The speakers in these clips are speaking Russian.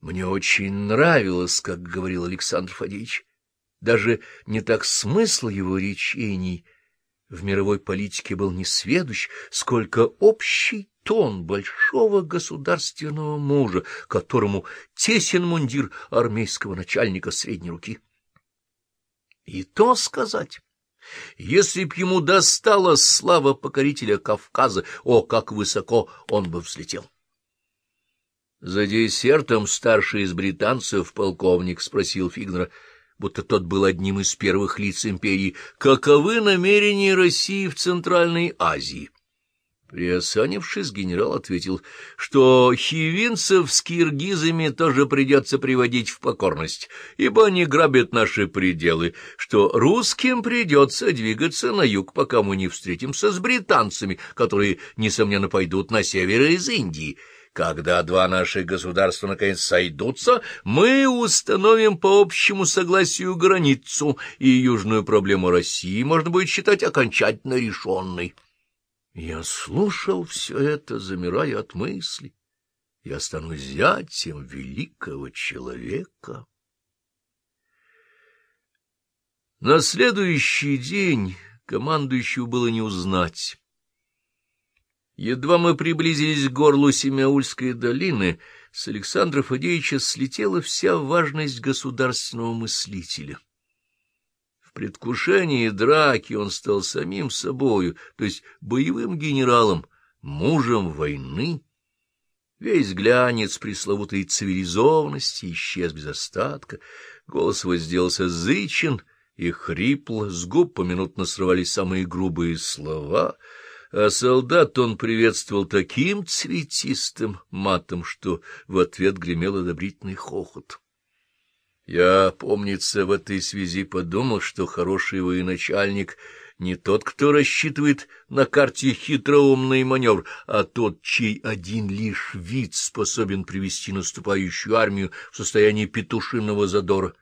Мне очень нравилось, как говорил Александр Фадеевич. Даже не так смысл его речений в мировой политике был не сведущ, сколько общий тон большого государственного мужа, которому тесен мундир армейского начальника средней руки. И то сказать, если б ему досталась слава покорителя Кавказа, о, как высоко он бы взлетел! За десертом старший из британцев, полковник, спросил Фигнера, будто тот был одним из первых лиц империи, каковы намерения России в Центральной Азии? Приосанившись, генерал ответил, что хивинцев с киргизами тоже придется приводить в покорность, ибо они грабят наши пределы, что русским придется двигаться на юг, пока мы не встретимся с британцами, которые, несомненно, пойдут на север из Индии. Когда два наших государства наконец сойдутся, мы установим по общему согласию границу, и южную проблему России можно будет считать окончательно решенной. Я слушал все это, замирая от мысли. Я стану зятем великого человека. На следующий день командующего было не узнать. Едва мы приблизились к горлу Семяульской долины, с Александра Фадеевича слетела вся важность государственного мыслителя. В предвкушении драки он стал самим собою, то есть боевым генералом, мужем войны. Весь глянец пресловутой цивилизованности исчез без остатка, голос его сделался зычен и хрипл, с губ поминутно срывались самые грубые слова, а солдат он приветствовал таким цветистым матом, что в ответ гремел одобрительный хохот. Я, помнится, в этой связи подумал, что хороший военачальник не тот, кто рассчитывает на карте хитроумный маневр, а тот, чей один лишь вид способен привести наступающую армию в состояние петушиного задора.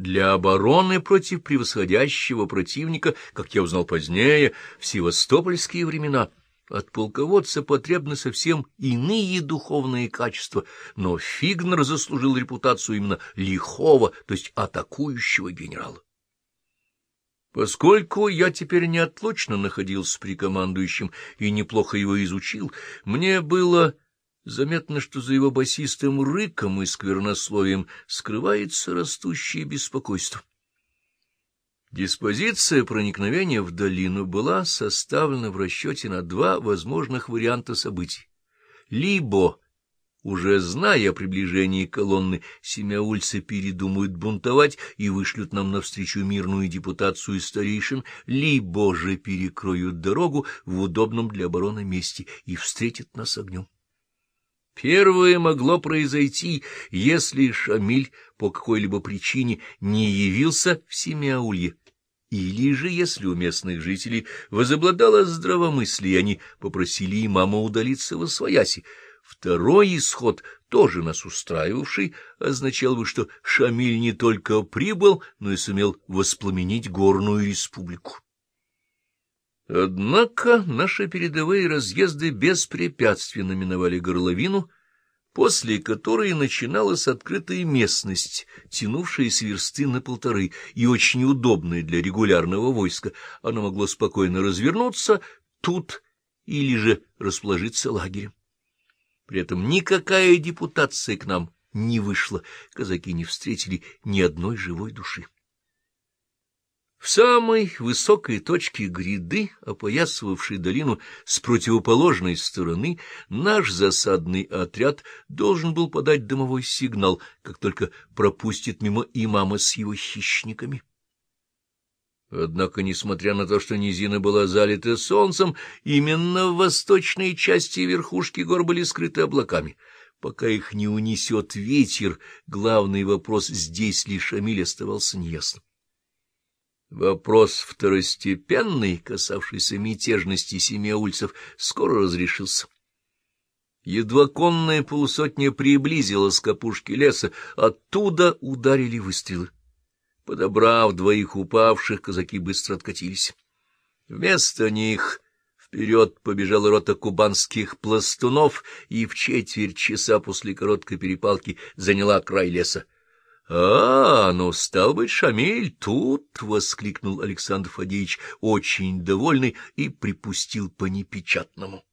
Для обороны против превосходящего противника, как я узнал позднее, в севастопольские времена — от полководца потребны совсем иные духовные качества, но Фигнер заслужил репутацию именно лихого, то есть атакующего генерала. Поскольку я теперь неотлучно находился при командующем и неплохо его изучил, мне было заметно, что за его басистым рыком и сквернословием скрывается растущее беспокойство. Диспозиция проникновения в долину была составлена в расчете на два возможных варианта событий. Либо, уже зная о приближении колонны, семяульцы передумают бунтовать и вышлют нам навстречу мирную депутацию старейшин, либо же перекроют дорогу в удобном для обороны месте и встретят нас огнем. Первое могло произойти, если Шамиль по какой-либо причине не явился в Семяулье, или же, если у местных жителей возобладало здравомыслие, они попросили имама удалиться во свояси. Второй исход, тоже нас устраивавший, означал бы, что Шамиль не только прибыл, но и сумел воспламенить горную республику. Однако наши передовые разъезды беспрепятственно миновали горловину, после которой начиналась открытая местность, тянувшаяся версты на полторы и очень удобная для регулярного войска. Оно могло спокойно развернуться тут или же расположиться лагерем. При этом никакая депутация к нам не вышла, казаки не встретили ни одной живой души. В самой высокой точке гряды, опоясывавшей долину с противоположной стороны, наш засадный отряд должен был подать дымовой сигнал, как только пропустит мимо имама с его хищниками. Однако, несмотря на то, что низина была залита солнцем, именно в восточной части верхушки гор были скрыты облаками. Пока их не унесет ветер, главный вопрос здесь ли Шамиль оставался неясным. Вопрос второстепенный, касавшийся мятежности семиаульцев, скоро разрешился. Едва конная полусотня приблизилась к опушке леса, оттуда ударили выстрелы. Подобрав двоих упавших, казаки быстро откатились. Вместо них Вперед побежала рота кубанских пластунов и в четверть часа после короткой перепалки заняла край леса. — А, ну, стал быть, Шамиль тут! — воскликнул Александр Фадеевич, очень довольный, и припустил по непечатному.